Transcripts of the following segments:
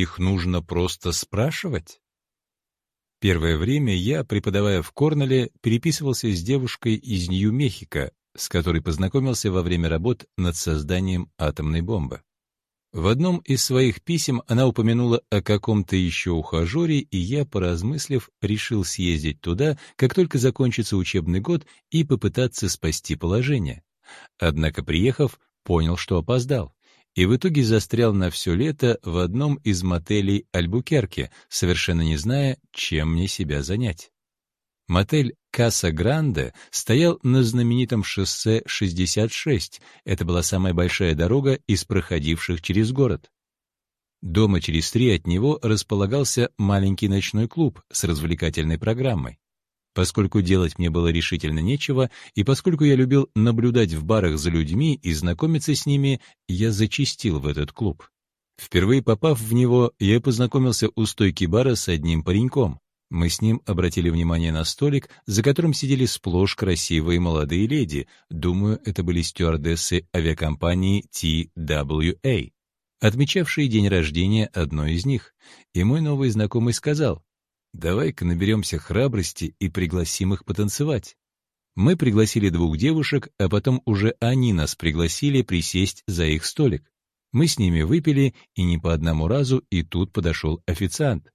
их нужно просто спрашивать? Первое время я, преподавая в Корнелле, переписывался с девушкой из Нью-Мехико, с которой познакомился во время работ над созданием атомной бомбы. В одном из своих писем она упомянула о каком-то еще ухажере, и я, поразмыслив, решил съездить туда, как только закончится учебный год, и попытаться спасти положение. Однако, приехав, понял, что опоздал, и в итоге застрял на все лето в одном из мотелей Альбукерке, совершенно не зная, чем мне себя занять. Мотель Каса Гранде стоял на знаменитом шоссе 66. Это была самая большая дорога из проходивших через город. Дома через три от него располагался маленький ночной клуб с развлекательной программой. Поскольку делать мне было решительно нечего, и поскольку я любил наблюдать в барах за людьми и знакомиться с ними, я зачастил в этот клуб. Впервые попав в него, я познакомился у стойки бара с одним пареньком. Мы с ним обратили внимание на столик, за которым сидели сплошь красивые молодые леди. Думаю, это были стюардессы авиакомпании TWA, отмечавшие день рождения одной из них. И мой новый знакомый сказал, «Давай-ка наберемся храбрости и пригласим их потанцевать». Мы пригласили двух девушек, а потом уже они нас пригласили присесть за их столик. Мы с ними выпили, и не по одному разу, и тут подошел официант.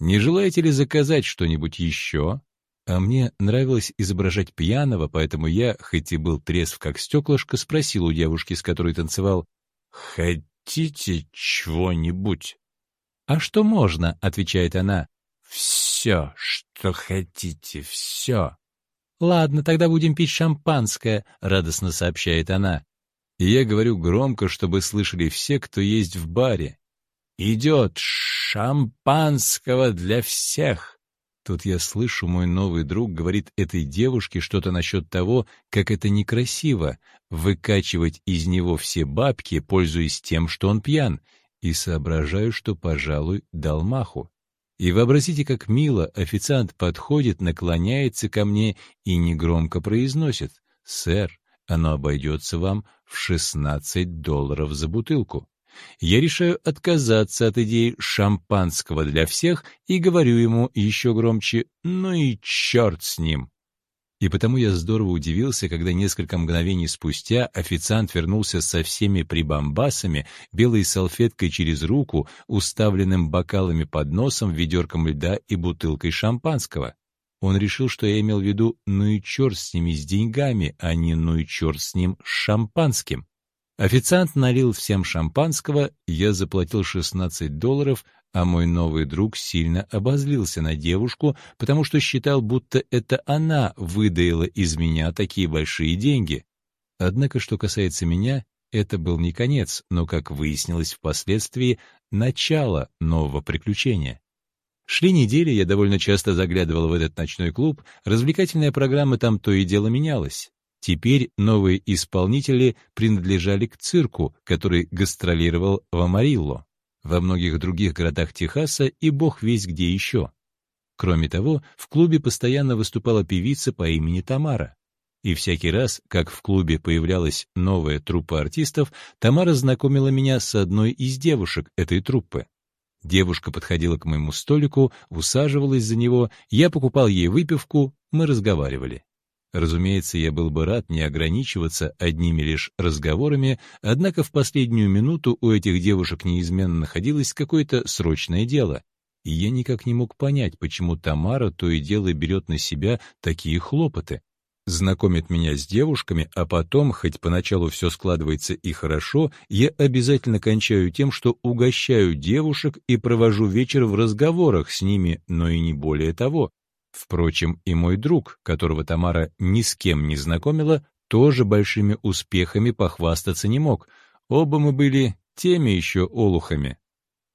Не желаете ли заказать что-нибудь еще? А мне нравилось изображать пьяного, поэтому я, хоть и был трезв как стеклышко, спросил у девушки, с которой танцевал, «Хотите чего-нибудь?» «А что можно?» — отвечает она. «Все, что хотите, все». «Ладно, тогда будем пить шампанское», — радостно сообщает она. И я говорю громко, чтобы слышали все, кто есть в баре. «Идет шампанского для всех!» Тут я слышу, мой новый друг говорит этой девушке что-то насчет того, как это некрасиво — выкачивать из него все бабки, пользуясь тем, что он пьян, и соображаю, что, пожалуй, дал маху. И вообразите, как мило официант подходит, наклоняется ко мне и негромко произносит «Сэр, оно обойдется вам в 16 долларов за бутылку» я решаю отказаться от идеи шампанского для всех и говорю ему еще громче «ну и черт с ним». И потому я здорово удивился, когда несколько мгновений спустя официант вернулся со всеми прибамбасами, белой салфеткой через руку, уставленным бокалами под носом, ведерком льда и бутылкой шампанского. Он решил, что я имел в виду «ну и черт с ними с деньгами», а не «ну и черт с ним с шампанским». Официант налил всем шампанского, я заплатил 16 долларов, а мой новый друг сильно обозлился на девушку, потому что считал, будто это она выдаила из меня такие большие деньги. Однако, что касается меня, это был не конец, но, как выяснилось впоследствии, начало нового приключения. Шли недели, я довольно часто заглядывал в этот ночной клуб, развлекательная программа там то и дело менялась. Теперь новые исполнители принадлежали к цирку, который гастролировал в Амарилло, во многих других городах Техаса и бог весь где еще. Кроме того, в клубе постоянно выступала певица по имени Тамара. И всякий раз, как в клубе появлялась новая труппа артистов, Тамара знакомила меня с одной из девушек этой труппы. Девушка подходила к моему столику, усаживалась за него, я покупал ей выпивку, мы разговаривали. Разумеется, я был бы рад не ограничиваться одними лишь разговорами, однако в последнюю минуту у этих девушек неизменно находилось какое-то срочное дело, и я никак не мог понять, почему Тамара то и дело берет на себя такие хлопоты. Знакомит меня с девушками, а потом, хоть поначалу все складывается и хорошо, я обязательно кончаю тем, что угощаю девушек и провожу вечер в разговорах с ними, но и не более того. Впрочем, и мой друг, которого Тамара ни с кем не знакомила, тоже большими успехами похвастаться не мог. Оба мы были теми еще олухами.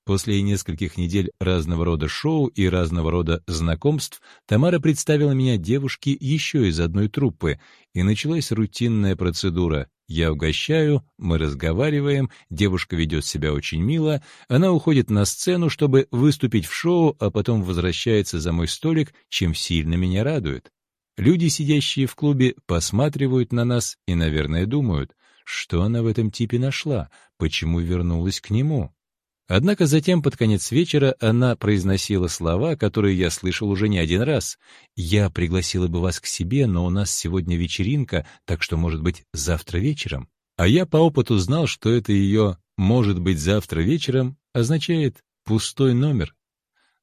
После нескольких недель разного рода шоу и разного рода знакомств Тамара представила меня девушке еще из одной труппы, и началась рутинная процедура. Я угощаю, мы разговариваем, девушка ведет себя очень мило, она уходит на сцену, чтобы выступить в шоу, а потом возвращается за мой столик, чем сильно меня радует. Люди, сидящие в клубе, посматривают на нас и, наверное, думают, что она в этом типе нашла, почему вернулась к нему. Однако затем, под конец вечера, она произносила слова, которые я слышал уже не один раз. «Я пригласила бы вас к себе, но у нас сегодня вечеринка, так что, может быть, завтра вечером?» А я по опыту знал, что это ее «может быть завтра вечером» означает «пустой номер».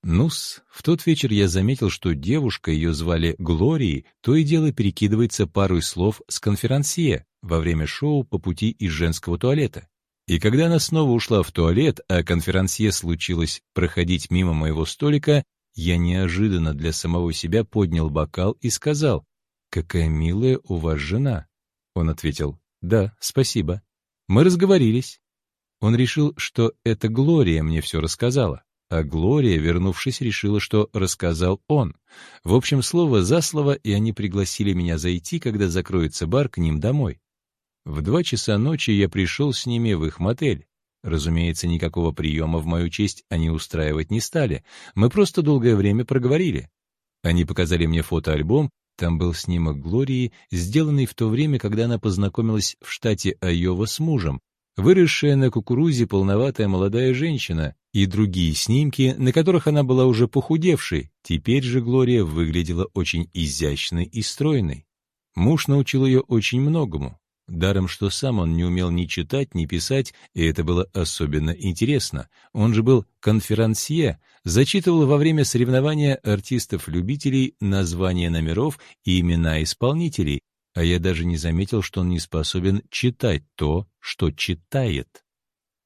Нус, в тот вечер я заметил, что девушка, ее звали Глорией, то и дело перекидывается парой слов с конферансье во время шоу по пути из женского туалета. И когда она снова ушла в туалет, а конферансье случилось проходить мимо моего столика, я неожиданно для самого себя поднял бокал и сказал, «Какая милая у вас жена». Он ответил, «Да, спасибо». Мы разговорились. Он решил, что это Глория мне все рассказала, а Глория, вернувшись, решила, что рассказал он. В общем, слово за слово, и они пригласили меня зайти, когда закроется бар, к ним домой. В два часа ночи я пришел с ними в их мотель. Разумеется, никакого приема в мою честь они устраивать не стали. Мы просто долгое время проговорили. Они показали мне фотоальбом, там был снимок Глории, сделанный в то время, когда она познакомилась в штате Айова с мужем, выросшая на кукурузе полноватая молодая женщина и другие снимки, на которых она была уже похудевшей. Теперь же Глория выглядела очень изящной и стройной. Муж научил ее очень многому. Даром, что сам он не умел ни читать, ни писать, и это было особенно интересно. Он же был конферансье, зачитывал во время соревнования артистов-любителей названия номеров и имена исполнителей, а я даже не заметил, что он не способен читать то, что читает.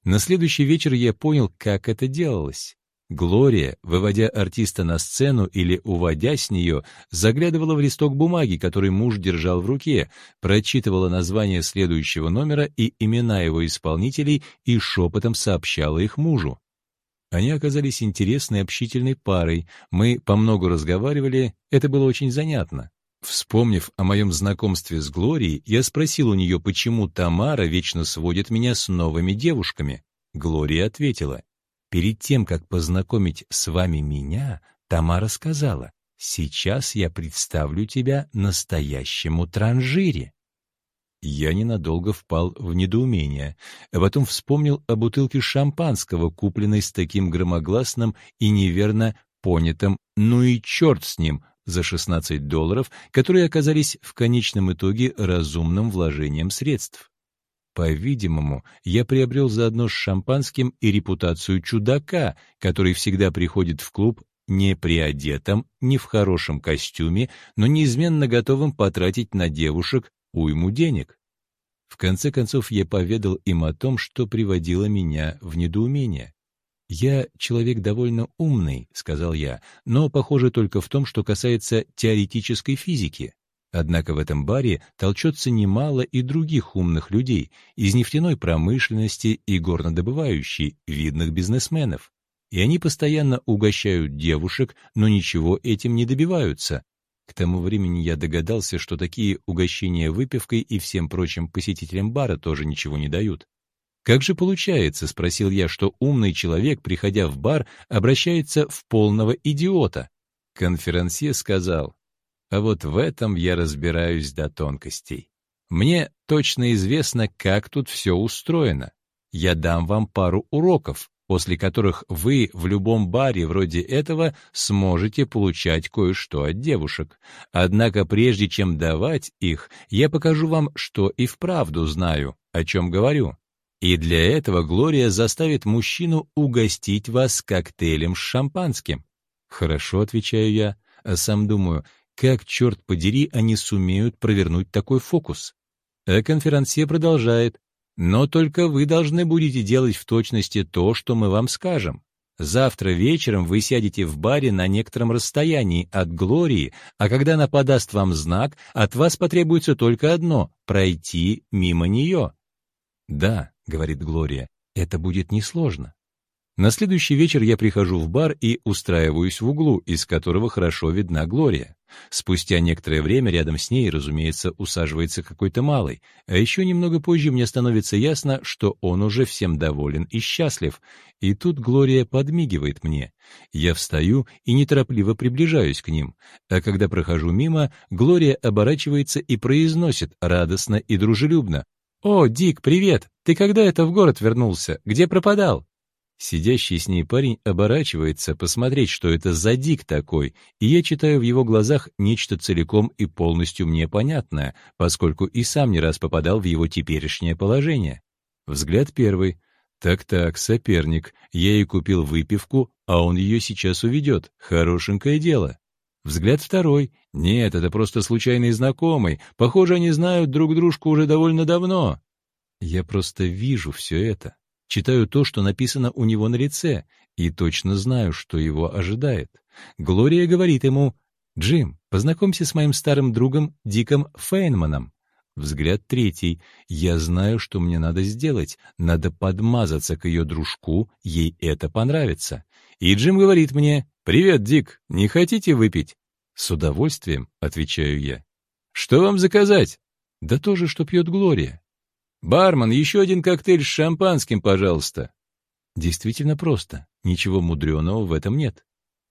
На следующий вечер я понял, как это делалось. Глория, выводя артиста на сцену или уводя с нее, заглядывала в листок бумаги, который муж держал в руке, прочитывала название следующего номера и имена его исполнителей и шепотом сообщала их мужу. Они оказались интересной общительной парой, мы по много разговаривали, это было очень занятно. Вспомнив о моем знакомстве с Глорией, я спросил у нее, почему Тамара вечно сводит меня с новыми девушками. Глория ответила, Перед тем, как познакомить с вами меня, Тамара сказала, «Сейчас я представлю тебя настоящему транжире». Я ненадолго впал в недоумение, а потом вспомнил о бутылке шампанского, купленной с таким громогласным и неверно понятым «ну и черт с ним» за 16 долларов, которые оказались в конечном итоге разумным вложением средств. По-видимому, я приобрел заодно с шампанским и репутацию чудака, который всегда приходит в клуб не приодетым, не в хорошем костюме, но неизменно готовым потратить на девушек уйму денег. В конце концов, я поведал им о том, что приводило меня в недоумение. «Я человек довольно умный», — сказал я, «но, похоже, только в том, что касается теоретической физики. Однако в этом баре толчется немало и других умных людей из нефтяной промышленности и горнодобывающей, видных бизнесменов. И они постоянно угощают девушек, но ничего этим не добиваются. К тому времени я догадался, что такие угощения выпивкой и всем прочим посетителям бара тоже ничего не дают. «Как же получается, — спросил я, — что умный человек, приходя в бар, обращается в полного идиота?» Конферансье сказал, а вот в этом я разбираюсь до тонкостей. Мне точно известно, как тут все устроено. Я дам вам пару уроков, после которых вы в любом баре вроде этого сможете получать кое-что от девушек. Однако прежде чем давать их, я покажу вам, что и вправду знаю, о чем говорю. И для этого Глория заставит мужчину угостить вас коктейлем с шампанским. «Хорошо», — отвечаю я, а сам думаю, как, черт подери, они сумеют провернуть такой фокус? А конферансье продолжает. Но только вы должны будете делать в точности то, что мы вам скажем. Завтра вечером вы сядете в баре на некотором расстоянии от Глории, а когда она подаст вам знак, от вас потребуется только одно — пройти мимо нее. «Да», — говорит Глория, — «это будет несложно». На следующий вечер я прихожу в бар и устраиваюсь в углу, из которого хорошо видна Глория. Спустя некоторое время рядом с ней, разумеется, усаживается какой-то малый, а еще немного позже мне становится ясно, что он уже всем доволен и счастлив. И тут Глория подмигивает мне. Я встаю и неторопливо приближаюсь к ним, а когда прохожу мимо, Глория оборачивается и произносит радостно и дружелюбно. «О, Дик, привет! Ты когда это в город вернулся? Где пропадал?» Сидящий с ней парень оборачивается посмотреть, что это за дик такой, и я читаю в его глазах нечто целиком и полностью мне понятное, поскольку и сам не раз попадал в его теперешнее положение. Взгляд первый. Так-так, соперник. Я ей купил выпивку, а он ее сейчас уведет. Хорошенькое дело. Взгляд второй. Нет, это просто случайный знакомый. Похоже, они знают друг дружку уже довольно давно. Я просто вижу все это читаю то, что написано у него на лице, и точно знаю, что его ожидает. Глория говорит ему, «Джим, познакомься с моим старым другом Диком Фейнманом». Взгляд третий. Я знаю, что мне надо сделать. Надо подмазаться к ее дружку, ей это понравится. И Джим говорит мне, «Привет, Дик, не хотите выпить?» «С удовольствием», — отвечаю я. «Что вам заказать?» «Да то же, что пьет Глория». «Бармен, еще один коктейль с шампанским, пожалуйста». Действительно просто, ничего мудреного в этом нет.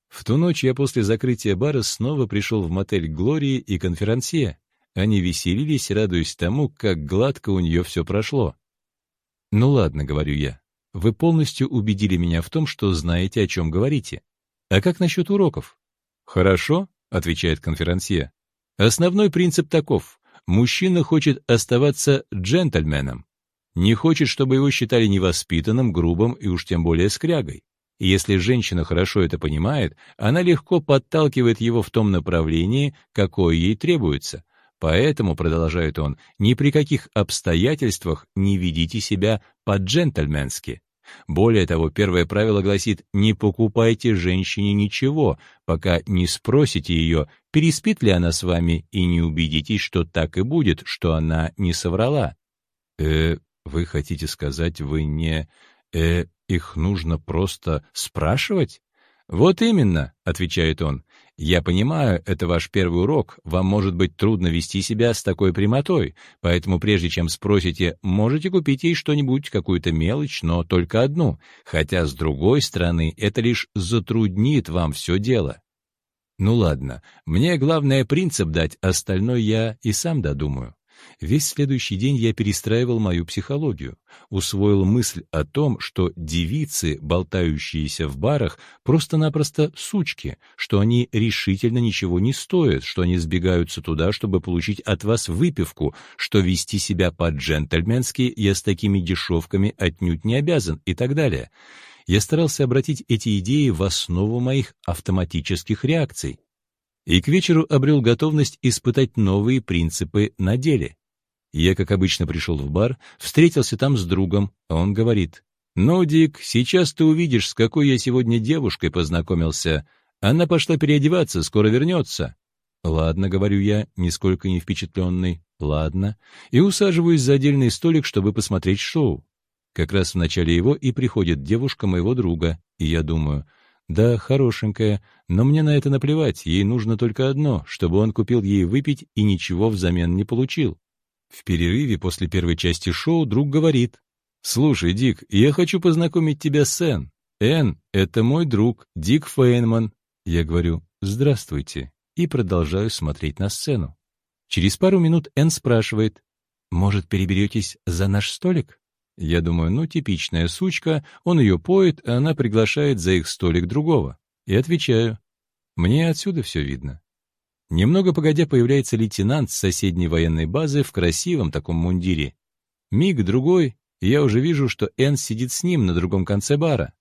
В ту ночь я после закрытия бара снова пришел в мотель Глории и конферансье. Они веселились, радуясь тому, как гладко у нее все прошло. «Ну ладно», — говорю я, — «вы полностью убедили меня в том, что знаете, о чем говорите. А как насчет уроков?» «Хорошо», — отвечает конферансье. «Основной принцип таков. Мужчина хочет оставаться джентльменом. Не хочет, чтобы его считали невоспитанным, грубым и уж тем более скрягой. И если женщина хорошо это понимает, она легко подталкивает его в том направлении, какое ей требуется. Поэтому, продолжает он, ни при каких обстоятельствах не ведите себя по-джентльменски. Более того, первое правило гласит «не покупайте женщине ничего, пока не спросите ее, переспит ли она с вами, и не убедитесь, что так и будет, что она не соврала». «Э, вы хотите сказать, вы не... Э, их нужно просто спрашивать?» «Вот именно», — отвечает он, я понимаю, это ваш первый урок, вам может быть трудно вести себя с такой прямотой, поэтому прежде чем спросите, можете купить ей что-нибудь, какую-то мелочь, но только одну, хотя, с другой стороны, это лишь затруднит вам все дело. Ну ладно, мне главное принцип дать, остальное я и сам додумаю. Весь следующий день я перестраивал мою психологию, усвоил мысль о том, что девицы, болтающиеся в барах, просто-напросто сучки, что они решительно ничего не стоят, что они сбегаются туда, чтобы получить от вас выпивку, что вести себя по-джентльменски я с такими дешевками отнюдь не обязан и так далее. Я старался обратить эти идеи в основу моих автоматических реакций и к вечеру обрел готовность испытать новые принципы на деле. Я, как обычно, пришел в бар, встретился там с другом, а он говорит, «Ну, Дик, сейчас ты увидишь, с какой я сегодня девушкой познакомился. Она пошла переодеваться, скоро вернется». «Ладно», — говорю я, нисколько не впечатленный, «ладно», и усаживаюсь за отдельный столик, чтобы посмотреть шоу. Как раз в начале его и приходит девушка моего друга, и я думаю, да, хорошенькая, но мне на это наплевать, ей нужно только одно, чтобы он купил ей выпить и ничего взамен не получил. В перерыве после первой части шоу друг говорит, «Слушай, Дик, я хочу познакомить тебя с Энн. Энн — это мой друг, Дик Фейнман». Я говорю, «Здравствуйте», и продолжаю смотреть на сцену. Через пару минут Энн спрашивает, «Может, переберетесь за наш столик?» Я думаю, ну, типичная сучка, он ее поет, а она приглашает за их столик другого. И отвечаю, мне отсюда все видно. Немного погодя появляется лейтенант с соседней военной базы в красивом таком мундире. Миг другой, и я уже вижу, что Энн сидит с ним на другом конце бара.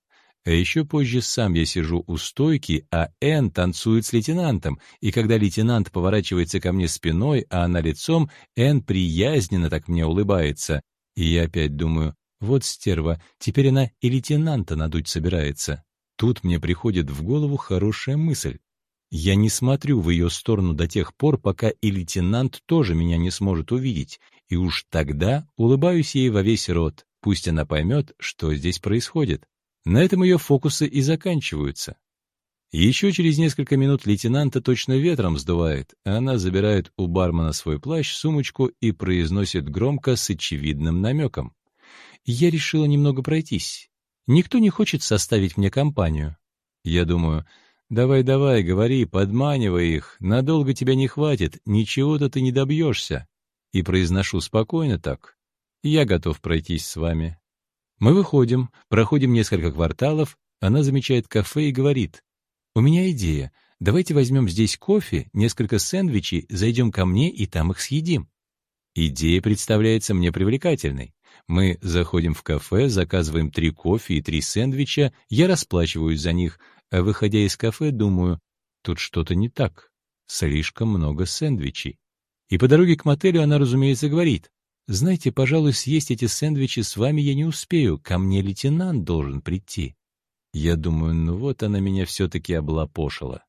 А еще позже сам я сижу у стойки, а Энн танцует с лейтенантом, и когда лейтенант поворачивается ко мне спиной, а она лицом, Энн приязненно так мне улыбается, и я опять думаю, вот стерва, теперь она и лейтенанта надуть собирается. Тут мне приходит в голову хорошая мысль. Я не смотрю в ее сторону до тех пор, пока и лейтенант тоже меня не сможет увидеть, и уж тогда улыбаюсь ей во весь рот, пусть она поймет, что здесь происходит. На этом ее фокусы и заканчиваются. Еще через несколько минут лейтенанта точно ветром сдувает, а она забирает у бармена свой плащ, сумочку и произносит громко с очевидным намеком. Я решила немного пройтись. Никто не хочет составить мне компанию. Я думаю, давай-давай, говори, подманивай их, надолго тебя не хватит, ничего-то ты не добьешься. И произношу спокойно так. Я готов пройтись с вами. Мы выходим, проходим несколько кварталов, она замечает кафе и говорит, «У меня идея. Давайте возьмем здесь кофе, несколько сэндвичей, зайдем ко мне и там их съедим». Идея представляется мне привлекательной. Мы заходим в кафе, заказываем три кофе и три сэндвича, я расплачиваюсь за них, а выходя из кафе, думаю, тут что-то не так. Слишком много сэндвичей. И по дороге к мотелю она, разумеется, говорит, «Знаете, пожалуй, съесть эти сэндвичи с вами я не успею, ко мне лейтенант должен прийти». Я думаю, ну вот она меня все-таки облапошила.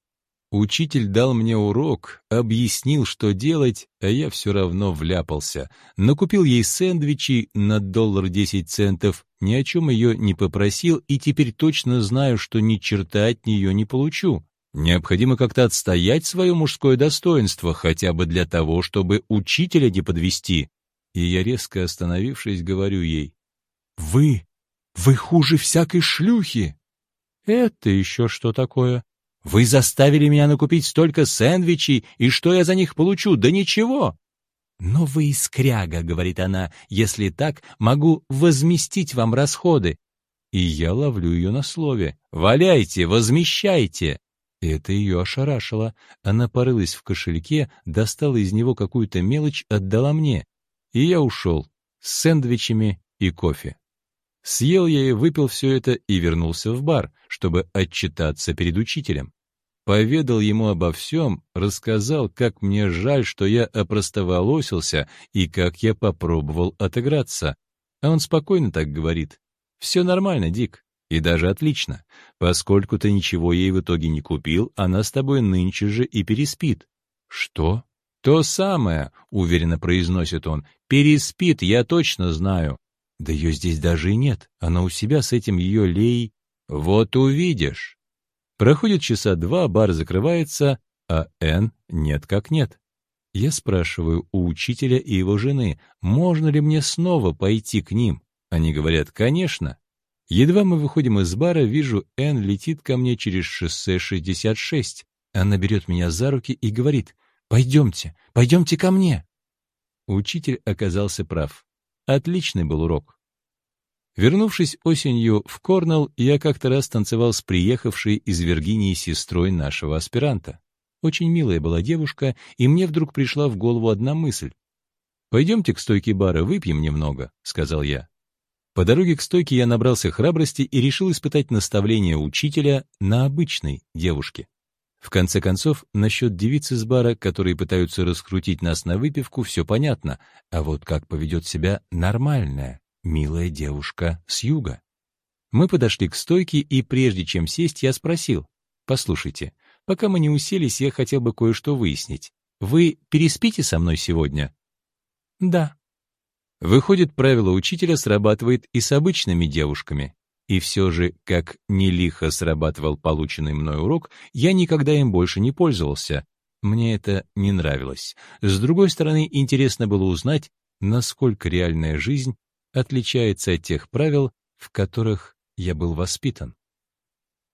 Учитель дал мне урок, объяснил, что делать, а я все равно вляпался. Накупил ей сэндвичи на доллар десять центов, ни о чем ее не попросил, и теперь точно знаю, что ни черта от нее не получу. Необходимо как-то отстоять свое мужское достоинство, хотя бы для того, чтобы учителя не подвести. И я, резко остановившись, говорю ей, «Вы, вы хуже всякой шлюхи!» «Это еще что такое?» Вы заставили меня накупить столько сэндвичей, и что я за них получу? Да ничего!» «Но вы искряга», — говорит она, — «если так, могу возместить вам расходы». И я ловлю ее на слове. «Валяйте, возмещайте!» Это ее ошарашило. Она порылась в кошельке, достала из него какую-то мелочь, отдала мне. И я ушел с сэндвичами и кофе. Съел я и выпил все это и вернулся в бар, чтобы отчитаться перед учителем. Поведал ему обо всем, рассказал, как мне жаль, что я опростоволосился и как я попробовал отыграться. А он спокойно так говорит. «Все нормально, Дик, и даже отлично. Поскольку ты ничего ей в итоге не купил, она с тобой нынче же и переспит». «Что?» «То самое», — уверенно произносит он. «Переспит, я точно знаю. Да ее здесь даже и нет. Она у себя с этим ее лей. Вот увидишь. Проходит часа два, бар закрывается, а Н нет как нет. Я спрашиваю у учителя и его жены, можно ли мне снова пойти к ним. Они говорят, конечно. Едва мы выходим из бара, вижу, Н летит ко мне через шоссе 66. Она берет меня за руки и говорит, пойдемте, пойдемте ко мне. Учитель оказался прав. Отличный был урок. Вернувшись осенью в Корнелл, я как-то раз танцевал с приехавшей из Виргинии сестрой нашего аспиранта. Очень милая была девушка, и мне вдруг пришла в голову одна мысль. «Пойдемте к стойке бара, выпьем немного», — сказал я. По дороге к стойке я набрался храбрости и решил испытать наставление учителя на обычной девушке. В конце концов, насчет девиц из бара, которые пытаются раскрутить нас на выпивку, все понятно, а вот как поведет себя нормальная, милая девушка с юга. Мы подошли к стойке, и прежде чем сесть, я спросил, «Послушайте, пока мы не уселись, я хотел бы кое-что выяснить. Вы переспите со мной сегодня?» «Да». Выходит, правило учителя срабатывает и с обычными девушками. И все же, как не лихо срабатывал полученный мной урок, я никогда им больше не пользовался. Мне это не нравилось. С другой стороны, интересно было узнать, насколько реальная жизнь отличается от тех правил, в которых я был воспитан.